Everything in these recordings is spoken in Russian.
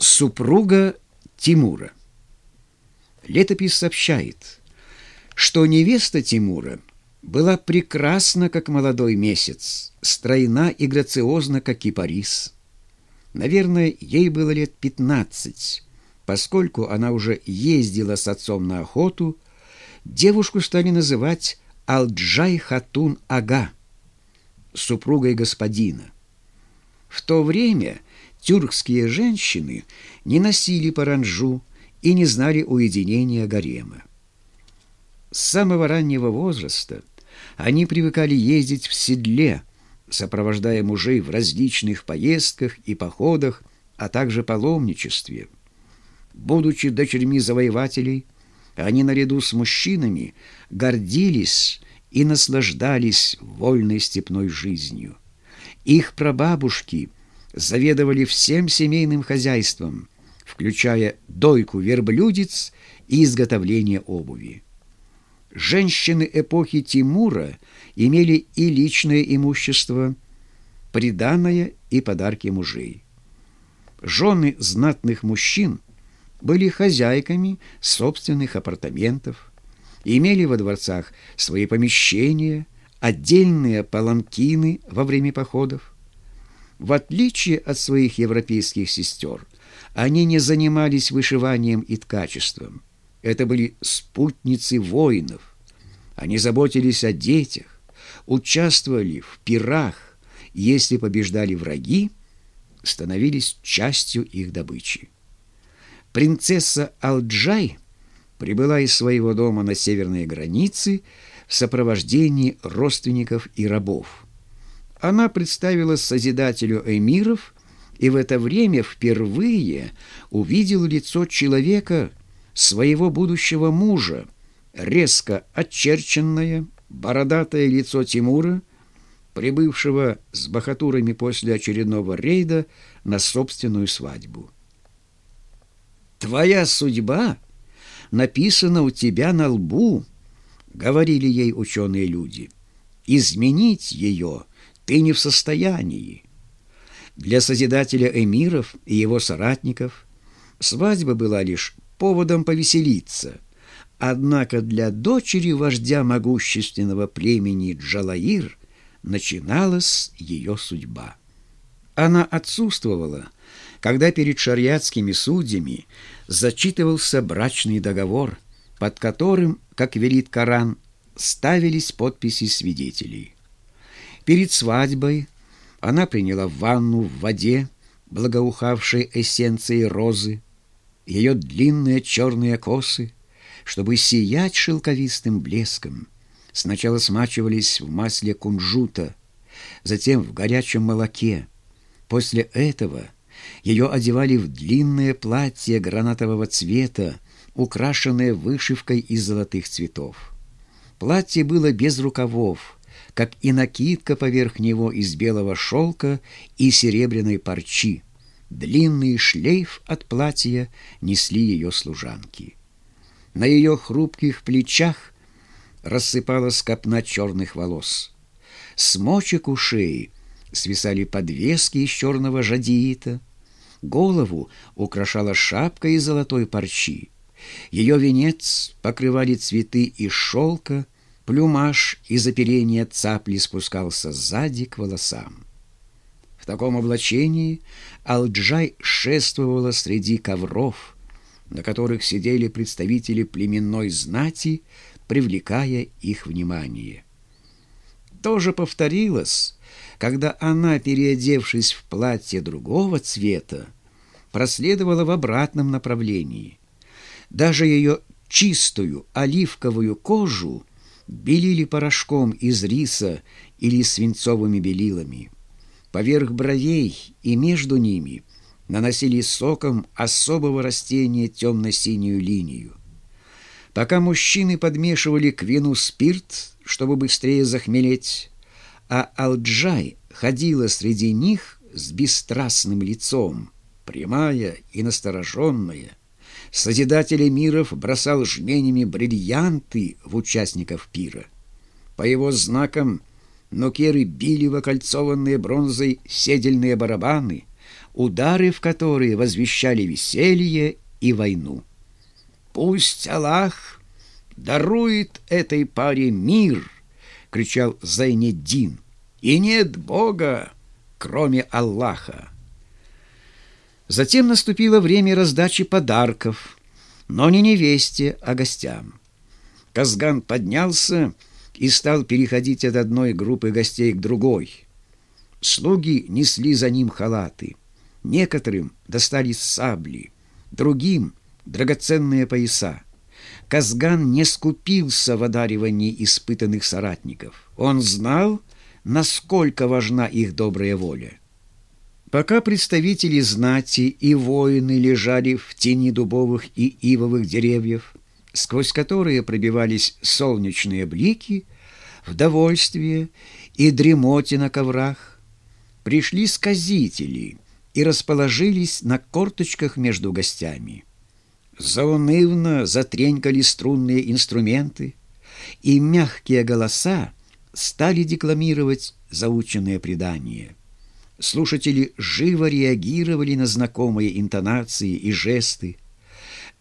Супруга Тимура. Летопись сообщает, что невеста Тимура была прекрасна, как молодой месяц, стройна и грациозна, как кипарис. Наверное, ей было лет пятнадцать, поскольку она уже ездила с отцом на охоту, девушку стали называть Алджай Хатун Ага, супругой господина. В то время тюркские женщины не носили паранжу и не знали уединения гарема. С самого раннего возраста они привыкали ездить в седле, сопровождая мужей в различных поездках и походах, а также паломничестве. Будучи дочерьми завоевателей, они наряду с мужчинами гордились и наслаждались вольной степной жизнью. Их прабабушки – заведовали всем семейным хозяйством, включая дойку верблюдец и изготовление обуви. Женщины эпохи Тимура имели и личное имущество, приданное и подарки мужей. Жены знатных мужчин были хозяйками собственных апартаментов, имели во дворцах свои помещения, отдельные паланкины во время походов. В отличие от своих европейских сестер, они не занимались вышиванием и ткачеством. Это были спутницы воинов. Они заботились о детях, участвовали в пирах, если побеждали враги, становились частью их добычи. Принцесса Алджай прибыла из своего дома на северной границе в сопровождении родственников и рабов. Она представилась Созидателю эмиров и в это время впервые увидел лицо человека, своего будущего мужа, резко очерченное, бородатое лицо Тимура, прибывшего с бахатурами после очередного рейда на собственную свадьбу. «Твоя судьба написана у тебя на лбу», — говорили ей ученые люди. «Изменить ее ты не в состоянии. Для Созидателя эмиров и его соратников свадьба была лишь поводом повеселиться, однако для дочери вождя могущественного племени Джалаир начиналась ее судьба. Она отсутствовала, когда перед шариатскими судьями зачитывался брачный договор, под которым, как велит Коран, ставились подписи свидетелей. Перед свадьбой она приняла ванну в воде, благоухавшей эссенцией розы. Ее длинные черные косы, чтобы сиять шелковистым блеском, сначала смачивались в масле кунжута, затем в горячем молоке. После этого ее одевали в длинное платье гранатового цвета, украшенное вышивкой из золотых цветов. Платье было без рукавов, как и накидка поверх него из белого шелка и серебряной парчи. Длинный шлейф от платья несли ее служанки. На ее хрупких плечах рассыпалась копна черных волос. С мочек ушей свисали подвески из черного жадиита. Голову украшала шапка из золотой парчи. Ее венец покрывали цветы из шелка, Плюмаж из оперения цапли спускался сзади к волосам. В таком облачении Алджай шествовала среди ковров, на которых сидели представители племенной знати, привлекая их внимание. То же повторилось, когда она, переодевшись в платье другого цвета, проследовала в обратном направлении. Даже ее чистую оливковую кожу белили порошком из риса или свинцовыми белилами. Поверх бровей и между ними наносили соком особого растения темно-синюю линию. Пока мужчины подмешивали к вину спирт, чтобы быстрее захмелеть, а Алджай ходила среди них с бесстрастным лицом, прямая и настороженная, Созидатель миров бросал жменями бриллианты в участников пира. По его знакам нокеры били в окольцованные бронзой седельные барабаны, удары в которые возвещали веселье и войну. «Пусть Аллах дарует этой паре мир!» — кричал Зайнеддин. «И нет Бога, кроме Аллаха!» Затем наступило время раздачи подарков, но не невесте, а гостям. Казган поднялся и стал переходить от одной группы гостей к другой. Слуги несли за ним халаты. Некоторым достались сабли, другим — драгоценные пояса. Казган не скупился в одаривании испытанных соратников. Он знал, насколько важна их добрая воля. Пока представители знати и воины лежали в тени дубовых и ивовых деревьев, сквозь которые пробивались солнечные блики, в довольстве и дремоте на коврах, пришли сказители и расположились на корточках между гостями. Заунывно затренькали струнные инструменты, и мягкие голоса стали декламировать заученные предания. Слушатели живо реагировали на знакомые интонации и жесты.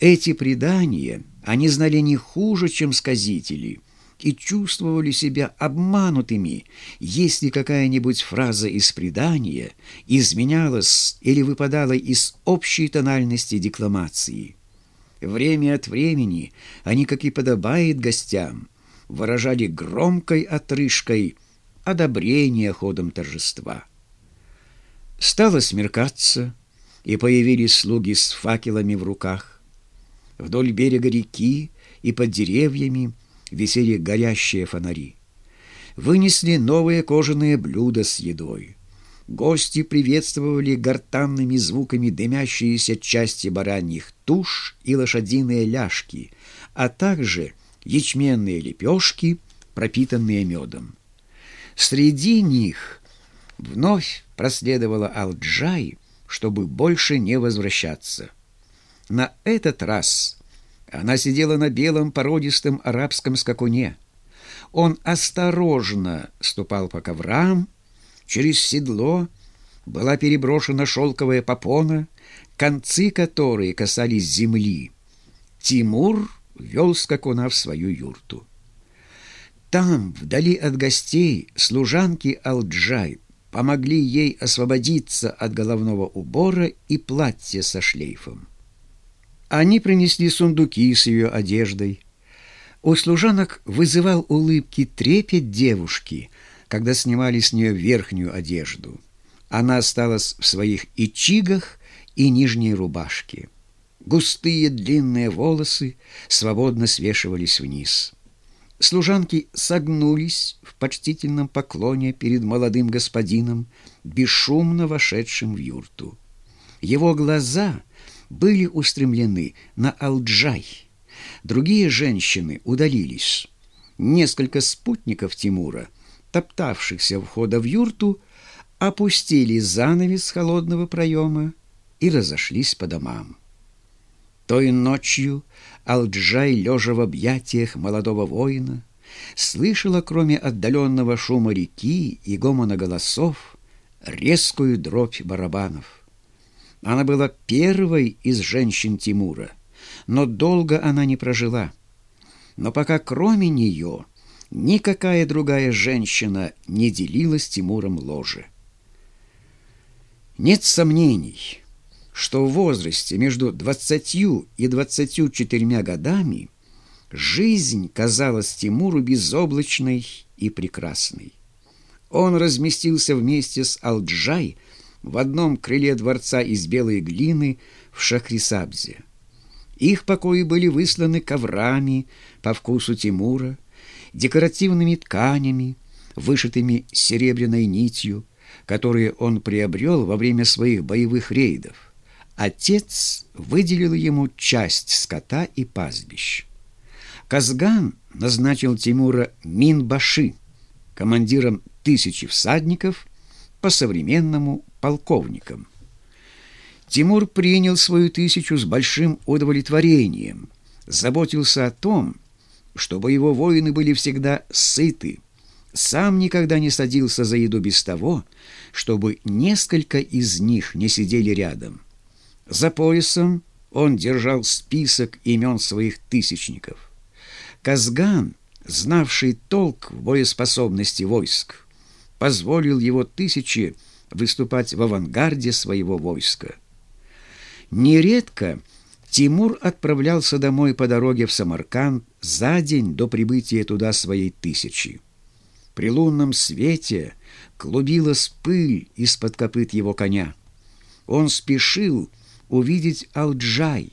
Эти предания они знали не хуже, чем сказители, и чувствовали себя обманутыми, если какая-нибудь фраза из предания изменялась или выпадала из общей тональности декламации. Время от времени они, как и подобает гостям, выражали громкой отрыжкой одобрение ходом торжества. Стало смеркаться, и появились слуги с факелами в руках. Вдоль берега реки и под деревьями висели горящие фонари. Вынесли новые кожаные блюда с едой. Гости приветствовали гортанными звуками дымящиеся части бараньих туш и лошадиные ляжки, а также ячменные лепешки, пропитанные медом. Среди них вновь проследовала Алджай, чтобы больше не возвращаться. На этот раз она сидела на белом породистом арабском скакуне. Он осторожно ступал по коврам, через седло была переброшена шелковая попона, концы которой касались земли. Тимур вел скакуна в свою юрту. Там, вдали от гостей, служанки Алджай помогли ей освободиться от головного убора и платья со шлейфом. Они принесли сундуки с ее одеждой. У служанок вызывал улыбки трепет девушки, когда снимали с нее верхнюю одежду. Она осталась в своих ичигах и нижней рубашке. Густые длинные волосы свободно свешивались вниз. Служанки согнулись в почтительном поклоне перед молодым господином, бесшумно вошедшим в юрту. Его глаза были устремлены на Алджай. Другие женщины удалились. Несколько спутников Тимура, топтавшихся входа в юрту, опустили занавес холодного проема и разошлись по домам. Той ночью Алджай, лежа в объятиях молодого воина, слышала, кроме отдаленного шума реки и гомона голосов, резкую дробь барабанов. Она была первой из женщин Тимура, но долго она не прожила. Но пока кроме нее никакая другая женщина не делила с Тимуром ложе. Нет сомнений, что в возрасте между двадцатью и двадцатью четырьмя годами жизнь казалась Тимуру безоблачной и прекрасной. Он разместился вместе с Алджай в одном крыле дворца из белой глины в Шахрисабзе. Их покои были высланы коврами по вкусу Тимура, декоративными тканями, вышитыми серебряной нитью, которые он приобрел во время своих боевых рейдов. Отец выделил ему часть скота и пастбищ. Казган назначил Тимура Минбаши, командиром тысячи всадников, по-современному полковником. Тимур принял свою тысячу с большим удовлетворением, заботился о том, чтобы его воины были всегда сыты, сам никогда не садился за еду без того, чтобы несколько из них не сидели рядом. За поясом он держал список имен своих тысячников. Казган, знавший толк в боеспособности войск, позволил его тысячи выступать в авангарде своего войска. Нередко Тимур отправлялся домой по дороге в Самарканд за день до прибытия туда своей тысячи. При лунном свете клубилась пыль из-под копыт его коня. Он спешил увидеть Алджай,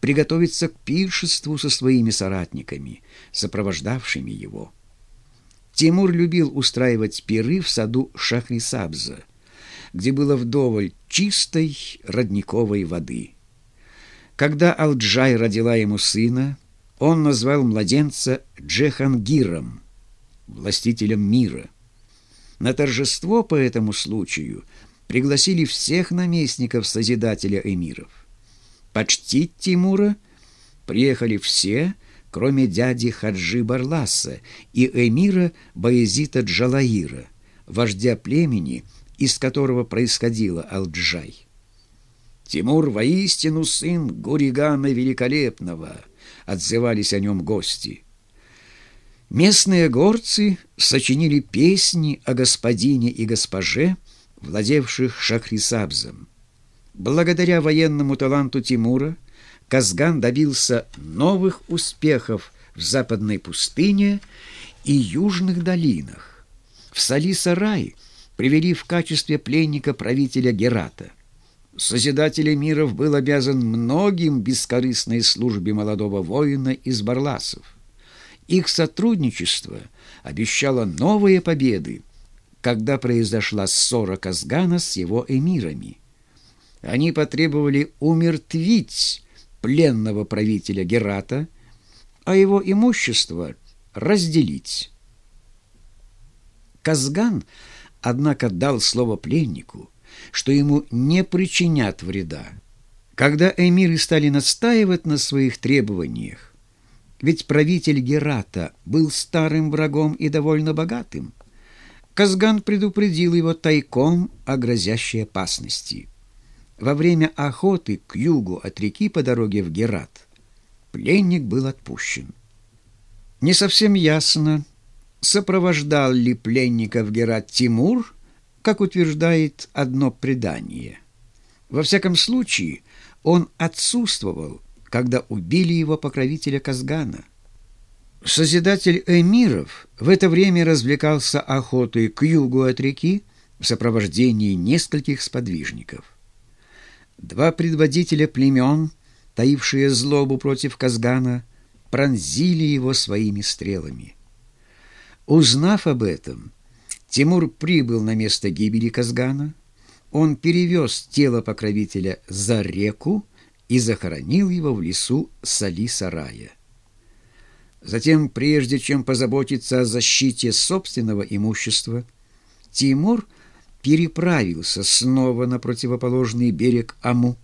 приготовиться к пиршеству со своими соратниками, сопровождавшими его. Тимур любил устраивать пиры в саду Шахрисабза, где было вдоволь чистой родниковой воды. Когда Алджай родила ему сына, он назвал младенца Джехангиром – властителем мира. На торжество по этому случаю пригласили всех наместников Созидателя эмиров. Почтить Тимура приехали все, кроме дяди Хаджи Барласа и эмира Баязита Джалаира, вождя племени, из которого происходила Алджай. «Тимур воистину сын Гуригана Великолепного», — отзывались о нем гости — Местные горцы сочинили песни о господине и госпоже, владевших Шахрисабзом. Благодаря военному таланту Тимура Казган добился новых успехов в западной пустыне и южных долинах. В Сали-Сарай привели в качестве пленника правителя Герата. Созидатель миров был обязан многим бескорыстной службе молодого воина из Барласов. Их сотрудничество обещало новые победы, когда произошла ссора Казгана с его эмирами. Они потребовали умертвить пленного правителя Герата, а его имущество разделить. Казган, однако, дал слово пленнику, что ему не причинят вреда. Когда эмиры стали настаивать на своих требованиях, ведь правитель Герата был старым врагом и довольно богатым. Казган предупредил его тайком о грозящей опасности. Во время охоты к югу от реки по дороге в Герат пленник был отпущен. Не совсем ясно, сопровождал ли пленника в Герат Тимур, как утверждает одно предание. Во всяком случае, он отсутствовал когда убили его покровителя Казгана. Созидатель эмиров в это время развлекался охотой к югу от реки в сопровождении нескольких сподвижников. Два предводителя племен, таившие злобу против Казгана, пронзили его своими стрелами. Узнав об этом, Тимур прибыл на место гибели Казгана. Он перевез тело покровителя за реку, и захоронил его в лесу Сали-Сарая. Затем, прежде чем позаботиться о защите собственного имущества, Тимур переправился снова на противоположный берег Аму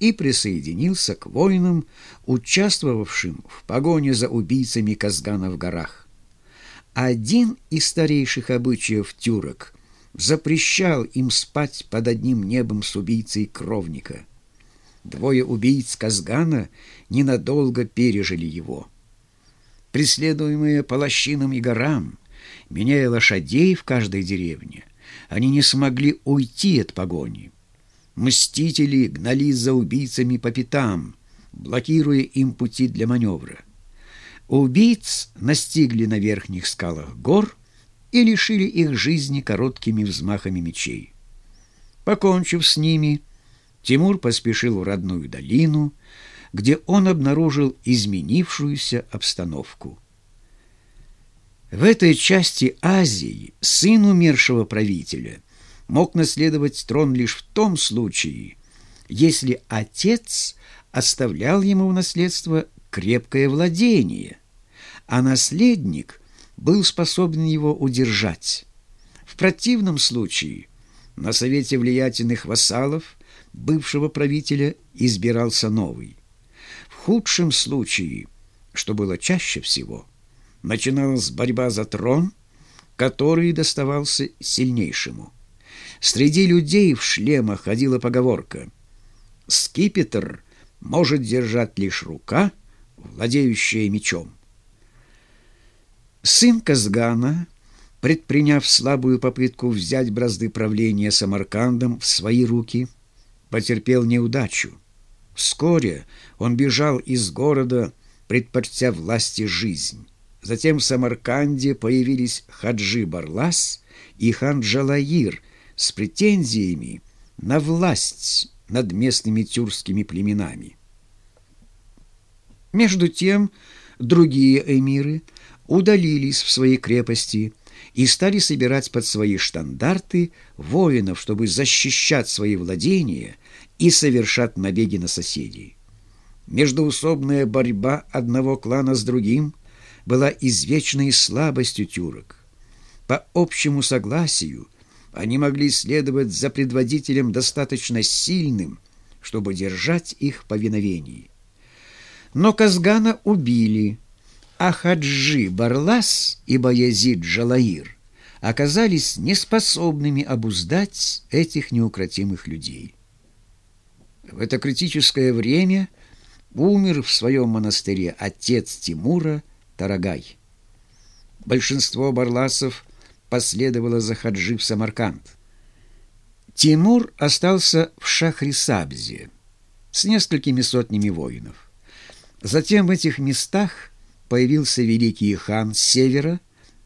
и присоединился к воинам, участвовавшим в погоне за убийцами Казгана в горах. Один из старейших обычаев тюрок запрещал им спать под одним небом с убийцей кровника – Двое убийц Казгана ненадолго пережили его. Преследуемые по лощинам и горам, меняя лошадей в каждой деревне, они не смогли уйти от погони. Мстители гнались за убийцами по пятам, блокируя им пути для маневра. Убийц настигли на верхних скалах гор и лишили их жизни короткими взмахами мечей. Покончив с ними, Тимур поспешил в родную долину, где он обнаружил изменившуюся обстановку. В этой части Азии сын умершего правителя мог наследовать трон лишь в том случае, если отец оставлял ему в наследство крепкое владение, а наследник был способен его удержать. В противном случае на совете влиятельных вассалов – бывшего правителя избирался новый. Худшем случае, что было чаще всего, начиналась борьба за трон, который доставался сильнейшему. Среди людей в шлемах ходила поговорка «Скипетр может держать лишь рука, владеющая мечом». Сын Казгана, предприняв слабую попытку взять бразды правления Самаркандом в свои руки, потерпел неудачу. Вскоре он бежал из города, предпочтя власти жизнь. Затем в Самарканде появились Хаджи Барлас и хан Джалаир с претензиями на власть над местными тюркскими племенами. Между тем другие эмиры удалились в свои крепости и стали собирать под свои штандарты воинов, чтобы защищать свои владения и совершать набеги на соседей. Междуусобная борьба одного клана с другим была извечной слабостью тюрок. По общему согласию они могли следовать за предводителем достаточно сильным, чтобы держать их повиновении. Но Казгана убили, а Хаджи Барлас и Баязид Джалаир оказались неспособными обуздать этих неукротимых людей. В это критическое время умер в своем монастыре отец Тимура Тарагай. Большинство барласов последовало за хаджи в Самарканд. Тимур остался в Шахрисабзе с несколькими сотнями воинов. Затем в этих местах появился великий хан севера,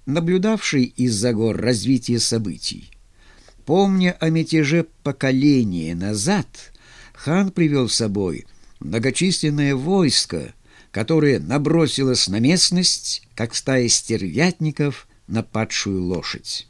наблюдавший из-за гор развитие событий. Помня о мятеже поколения назад, хан привел с собой многочисленное войско – которое набросилось на местность, как стая стервятников на падшую лошадь.